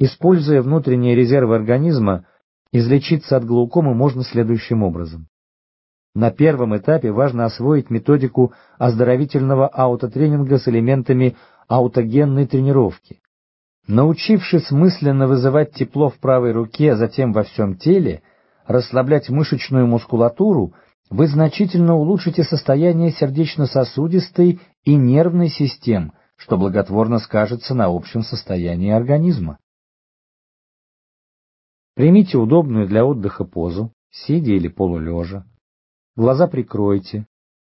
Используя внутренние резервы организма, излечиться от глаукомы можно следующим образом. На первом этапе важно освоить методику оздоровительного аутотренинга с элементами аутогенной тренировки. Научившись мысленно вызывать тепло в правой руке, а затем во всем теле, расслаблять мышечную мускулатуру, вы значительно улучшите состояние сердечно-сосудистой и нервной систем, что благотворно скажется на общем состоянии организма. Примите удобную для отдыха позу, сидя или полулежа. Глаза прикройте.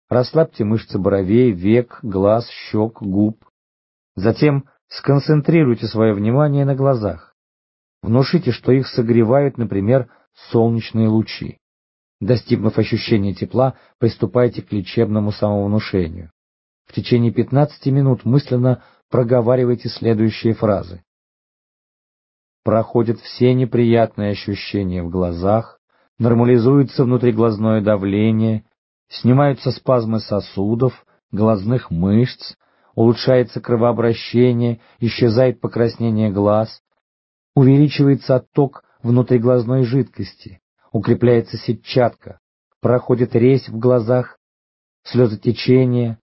Расслабьте мышцы бровей, век, глаз, щек, губ. Затем сконцентрируйте свое внимание на глазах. Внушите, что их согревают, например, солнечные лучи. Достигнув ощущения тепла, приступайте к лечебному самовнушению. В течение 15 минут мысленно проговаривайте следующие фразы. Проходят все неприятные ощущения в глазах, нормализуется внутриглазное давление, снимаются спазмы сосудов, глазных мышц, улучшается кровообращение, исчезает покраснение глаз, увеличивается отток внутриглазной жидкости, укрепляется сетчатка, проходит резь в глазах, слезотечение,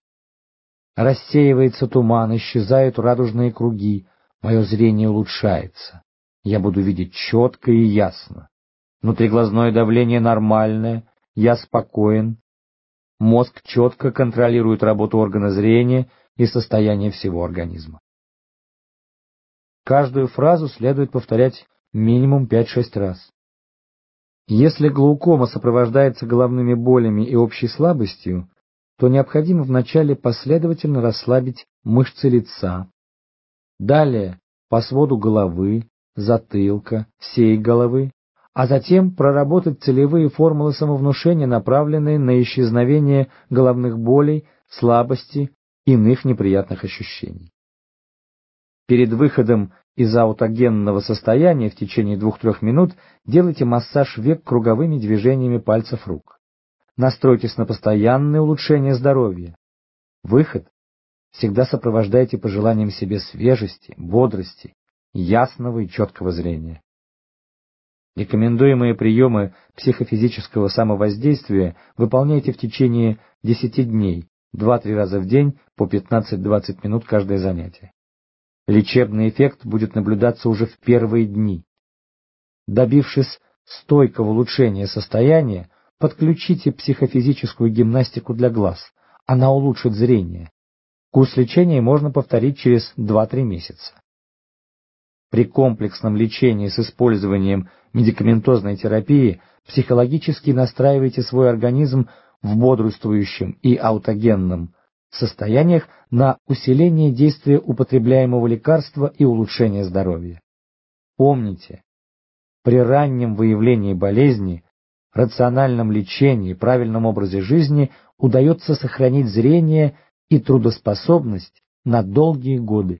рассеивается туман, исчезают радужные круги, мое зрение улучшается. Я буду видеть четко и ясно. Внутриглазное давление нормальное, я спокоен. Мозг четко контролирует работу органа зрения и состояние всего организма. Каждую фразу следует повторять минимум 5-6 раз. Если глаукома сопровождается головными болями и общей слабостью, то необходимо вначале последовательно расслабить мышцы лица, далее по своду головы, затылка, всей головы, а затем проработать целевые формулы самовнушения, направленные на исчезновение головных болей, слабости, иных неприятных ощущений. Перед выходом из аутогенного состояния в течение 2-3 минут делайте массаж век круговыми движениями пальцев рук. Настройтесь на постоянное улучшение здоровья. Выход всегда сопровождайте пожеланием себе свежести, бодрости, ясного и четкого зрения. Рекомендуемые приемы психофизического самовоздействия выполняйте в течение 10 дней, 2-3 раза в день по 15-20 минут каждое занятие. Лечебный эффект будет наблюдаться уже в первые дни. Добившись стойкого улучшения состояния, подключите психофизическую гимнастику для глаз, она улучшит зрение. Курс лечения можно повторить через 2-3 месяца. При комплексном лечении с использованием медикаментозной терапии психологически настраивайте свой организм в бодрствующем и аутогенном состояниях на усиление действия употребляемого лекарства и улучшение здоровья. Помните, при раннем выявлении болезни, рациональном лечении, правильном образе жизни удается сохранить зрение и трудоспособность на долгие годы.